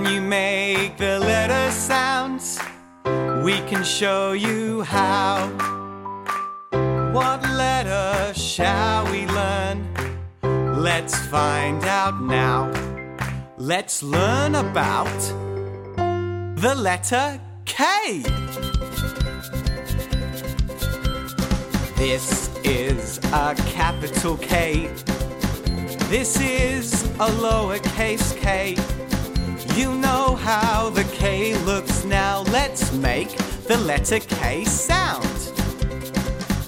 make the letter sounds. We can show you how. What letter shall we learn? Let's find out now. Let's learn about the letter K. This is a capital K. This is a lowercase k. You know how the K looks now. Let's make the letter K sound.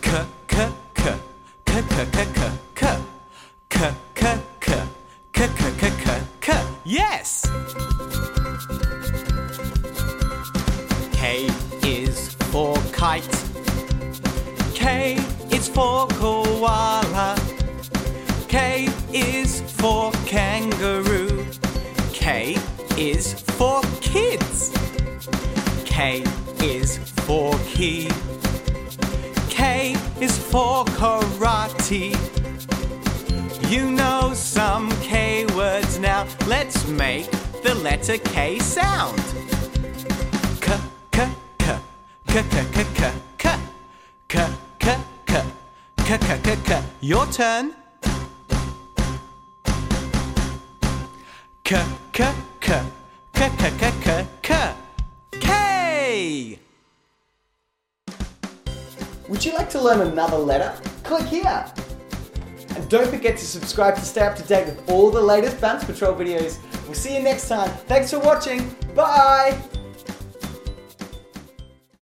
K, K, K, K, K, K, K, K, K, K, K, K, K, K, K, K. Yes! K is for kite. K is for koala. K is for key. K is for karate. You know some K words now. Let's make the letter K sound. K, K, K, K, K, K, K, K, K, K, K, K, K, K, K. Your turn. K, K, K, K, K, K, K, Would you like to learn another letter? Click here. And don't forget to subscribe to stay up to date with all the latest Bounce Patrol videos. We'll see you next time. Thanks for watching. Bye.